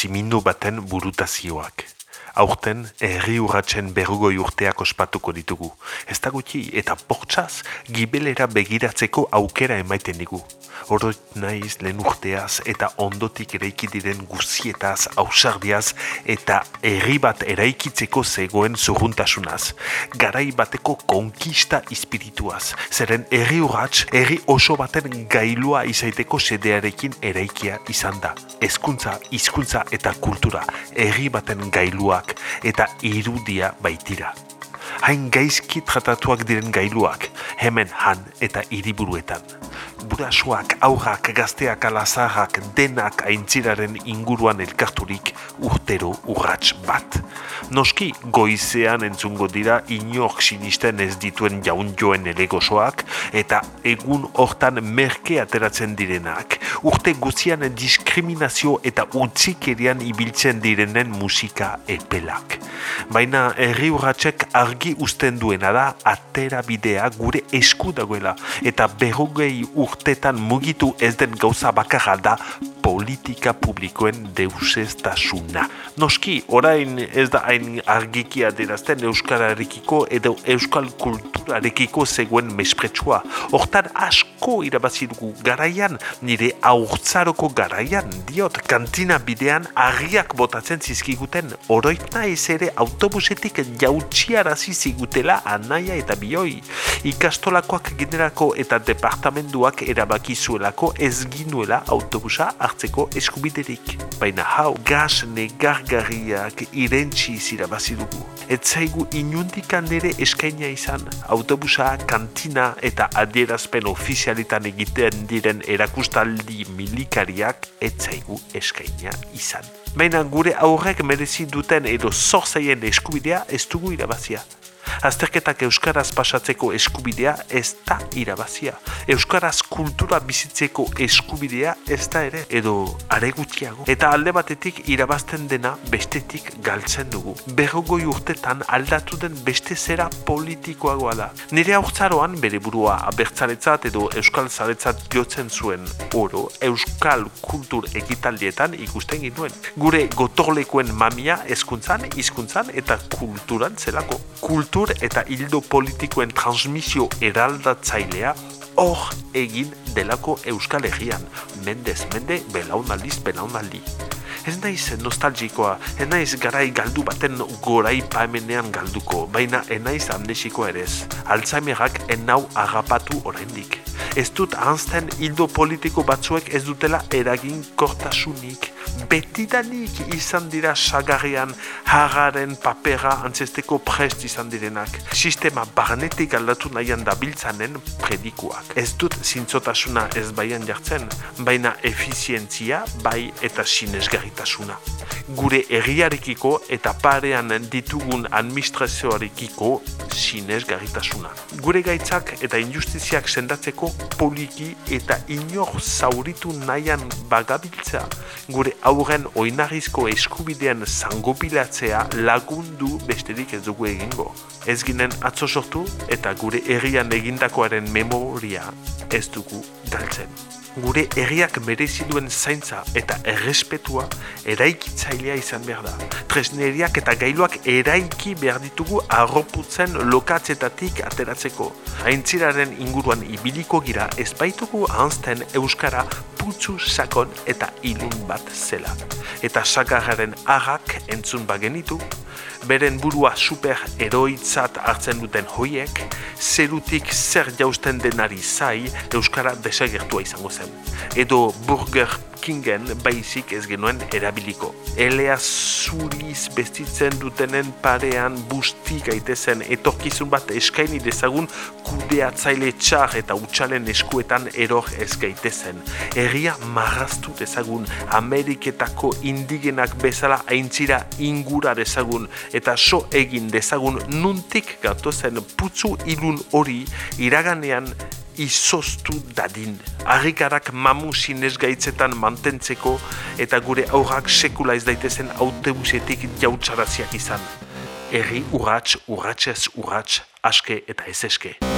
zimindu baten burutazioak. Aurten, herri urratzen berrugoi urteak ospatuko ditugu. Ez da gutxi eta bortxaz, gibelera begiratzeko aukera emaiten digu. Oroit naiz lehen urteaz eta ondotik eraiki diren guzietaz, ausardiaz eta herri bat eraikitzeko zegoen zurruntasunaz. Garai bateko konkista espirituaz. Zeren herri urratz, herri oso baten gailua izaiteko sedearekin eraikia izan da. Hezkuntza, hizkuntza eta kultura, herri baten eta irudia baitira. Hain gaizki tratatuak diren gailuak, hemen han eta hiriburuetan. Burasuak, aurrak, gazteak, alazarrak, denak aintziraren inguruan elkarturik urtero urrats bat. Noski, goizean entzungo dira inork sinisten ez dituen jaun joen elegosoak eta egun hortan merke ateratzen direnak, urte guzian diskriminazio eta utzikerian ibiltzen direnen musika epelak. Baina herri urratsek argi usten duena da atera bidea gure esku dagoela eta berrogei urtetan mugitu ez den gauza bakarra da politika publikoen deusestasuna. Noski, orain ez da hain argiki aderazten Euskararekiko edo Euskal kulturarekiko zegoen mespretsua. Hortan asko irabazi dugu garaian, nire aurtzaroko garaian, diot, kantina bidean argiak botatzen zizkiguten, oroit naiz ere autobusetik jautxiarazi zigutela anaia eta bioi. Ikastolakoak generako eta departamenduak erabakizuelako ez ginuela autobusa hartzeko eskubiderik. Baina hau, gas negargarriak irentzi zirabazi dugu. Ez zaigu inundikan nire eskainia izan, autobusa, kantina eta adierazpen ofizialitan egiten diren erakustaldi milikariak ez zaigu eskainia izan. Baina gure aurrek merezi duten edo zorzaien eskubidea ez dugu irabazia. Azterketak Euskaraz pasatzeko eskubidea ez da irabazia. Euskaraz kultura bizitzeko eskubidea ez da ere, edo are. Eta alde batetik irabazten dena bestetik galtzen dugu. Berrogoi urtetan aldatu den beste zera politikoagoa da. Nire aurtzaroan bere burua abertzaletzat edo Euskal Zaretzat jotzen zuen oro Euskal kultur ekitaldietan ikusten ginuen. Gure gotorlekoen mamia hezkuntzan, hizkuntzan eta kulturan zelako. Kultur eta hildo politikoen transmisio eraldatzailea hor egin delako Euskal Herrian. Mendez, mende, belaunaldiz, belaunaldi. Ez naiz nostalgikoa, ez naiz garai galdu baten gorai paemenean galduko, baina ez naiz amnesikoa ere ez. Alzheimerak enau agapatu oraindik. Ez dut anzten hildo politiko batzuek ez dutela eragin kortasunik. Betidanik izan dira sagarrian harraren papera antzesteko prest izan direnak. Sistema barnetik aldatu nahian dabiltzanen predikuak. Ez dut zintzotasuna ez baian jartzen, baina efizientzia bai eta sinesgarritasuna. Gure erriarekiko eta parean ditugun administrazioarekiko sinesgarritasuna. Gure gaitzak eta injustiziak sendatzeko poliki eta inor zauritu nahian bagabiltza. Gure aurren oinarrizko eskubidean zangopilatzea lagundu besterik ez dugu egingo. Ez ginen atzo sortu eta gure herrian egindakoaren memoria ez dugu galtzen. Gure herriak merezi duen zaintza eta errespetua eraikitzailea izan behar da. Tresneriak eta gailuak eraiki behar ditugu arroputzen lokatzetatik ateratzeko. Aintziraren inguruan ibiliko gira ez baitugu ahanzten Euskara putzu sakon eta ilun bat zela. Eta sagarraren arrak entzun bagenitu, beren burua super eroitzat hartzen duten hoiek, zerutik zer jausten denari zai Euskara desagertua izango zen. Edo Burger Kingen baizik ez genuen erabiliko. Elea zuriz bestitzen dutenen parean busti gaitezen etorkizun bat eskaini dezagun kudeatzaile txar eta utxalen eskuetan eror ez gaitezen. Herria marraztu dezagun Ameriketako indigenak bezala aintzira ingura dezagun eta so egin dezagun nuntik gatozen putzu ilun hori iraganean izoztu dadin. Arrikarak mamu sinez gaitzetan mantentzeko eta gure aurrak sekula ez daitezen autobusetik jautsaraziak izan. Herri urrats, urratsez urrats, aske eta ez eske.